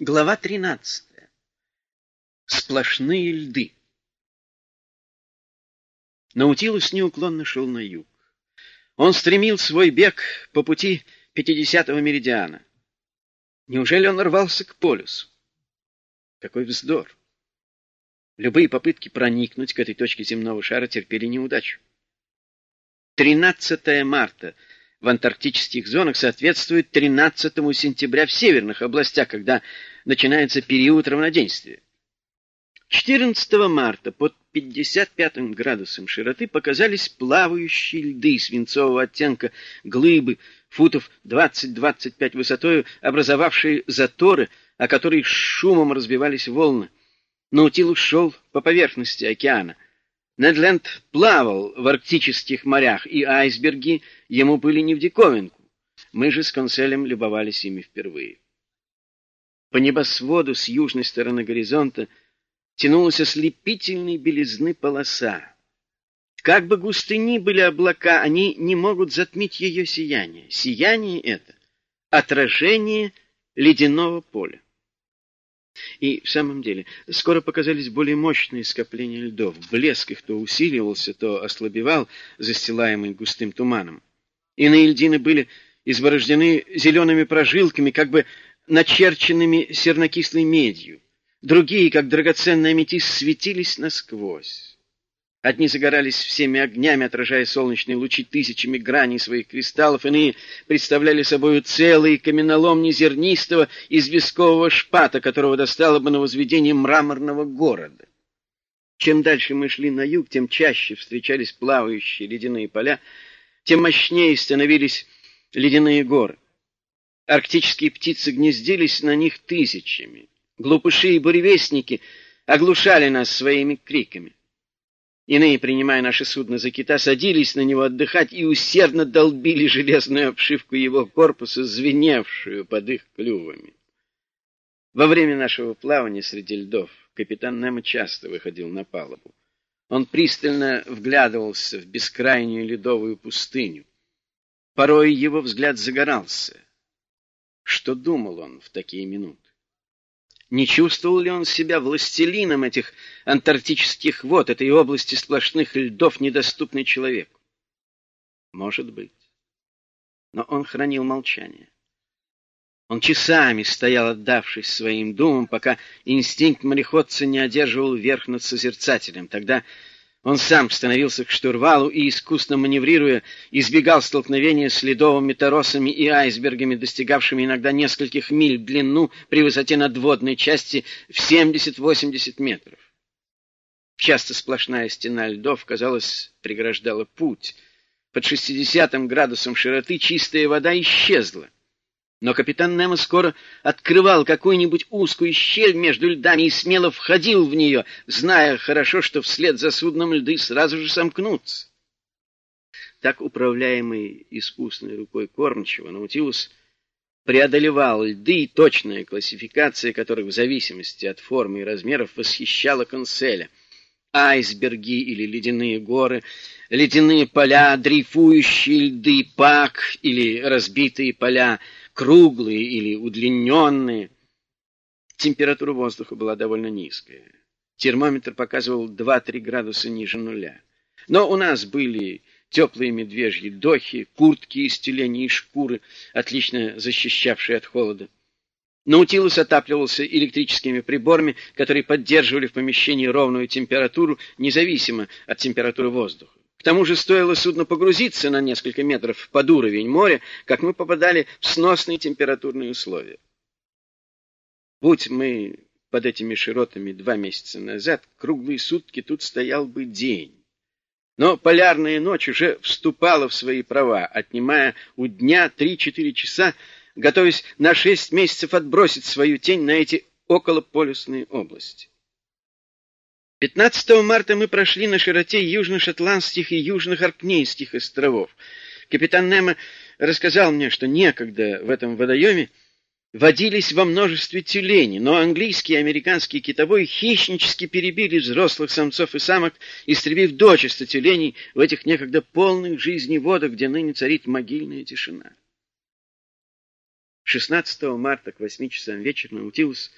Глава 13. Сплошные льды. Наутилус неуклонно шел на юг. Он стремил свой бег по пути 50-го меридиана. Неужели он рвался к полюсу? Какой вздор! Любые попытки проникнуть к этой точке земного шара терпели неудачу. 13 марта — в антарктических зонах соответствует 13 сентября в северных областях, когда начинается период равноденствия. 14 марта под 55 градусом широты показались плавающие льды свинцового оттенка глыбы, футов 20-25 высотой, образовавшие заторы, о которых шумом разбивались волны. Наутилус шел по поверхности океана. Недленд плавал в арктических морях, и айсберги ему были не в диковинку. Мы же с Конселем любовались ими впервые. По небосводу с южной стороны горизонта тянулась ослепительной белизны полоса. Как бы густы ни были облака, они не могут затмить ее сияние. Сияние это — отражение ледяного поля. И в самом деле, скоро показались более мощные скопления льдов. Блеск их то усиливался, то ослабевал, застилаемый густым туманом. Иные льдины были изборождены зелеными прожилками, как бы начерченными сернокислой медью. Другие, как драгоценный аметист, светились насквозь. Одни загорались всеми огнями, отражая солнечные лучи тысячами граней своих кристаллов, иные представляли собой целый каменолом незернистого известкового шпата, которого достало бы на возведение мраморного города. Чем дальше мы шли на юг, тем чаще встречались плавающие ледяные поля, тем мощнее становились ледяные горы. Арктические птицы гнездились на них тысячами. Глупыши и буревестники оглушали нас своими криками. Иные, принимая наше судно за кита, садились на него отдыхать и усердно долбили железную обшивку его корпуса, звеневшую под их клювами. Во время нашего плавания среди льдов капитан Немо часто выходил на палубу. Он пристально вглядывался в бескрайнюю ледовую пустыню. Порой его взгляд загорался. Что думал он в такие минуты? Не чувствовал ли он себя властелином этих антарктических вод, этой области сплошных льдов, недоступной человеку? Может быть. Но он хранил молчание. Он часами стоял, отдавшись своим думам, пока инстинкт мореходца не одерживал верх над созерцателем. Тогда он сам становился к штурвалу и, искусно маневрируя, избегал столкновения с ледовыми торосами и айсбергами, достигавшими иногда нескольких миль в длину при высоте надводной части в 70-80 метров. Часто сплошная стена льдов, казалось, преграждала путь. Под 60 градусом широты чистая вода исчезла. Но капитан Немо скоро открывал какую-нибудь узкую щель между льдами и смело входил в нее, зная хорошо, что вслед за судном льды сразу же сомкнутся. Так управляемый искусной рукой кормчего Наутилус преодолевал льды, и точная классификация которых в зависимости от формы и размеров восхищала конселя. Айсберги или ледяные горы, ледяные поля, дрейфующие льды, пак или разбитые поля — круглые или удлиненные. Температура воздуха была довольно низкая. Термометр показывал 2-3 градуса ниже нуля. Но у нас были теплые медвежьи дохи, куртки из тюленей и шкуры, отлично защищавшие от холода. Наутилус отапливался электрическими приборами, которые поддерживали в помещении ровную температуру, независимо от температуры воздуха. К тому же стоило судно погрузиться на несколько метров под уровень моря, как мы попадали в сносные температурные условия. Будь мы под этими широтами два месяца назад, круглые сутки тут стоял бы день. Но полярная ночь уже вступала в свои права, отнимая у дня 3-4 часа, готовясь на 6 месяцев отбросить свою тень на эти околополюсные области. 15 марта мы прошли на широте южно-шотландских и южных аркнейских островов. Капитан Немо рассказал мне, что некогда в этом водоеме водились во множестве тюленей, но английские и американские китобои хищнически перебили взрослых самцов и самок, истребив дочисто тюленей в этих некогда полных жизни водах, где ныне царит могильная тишина. 16 марта к 8 часам вечера Наутилус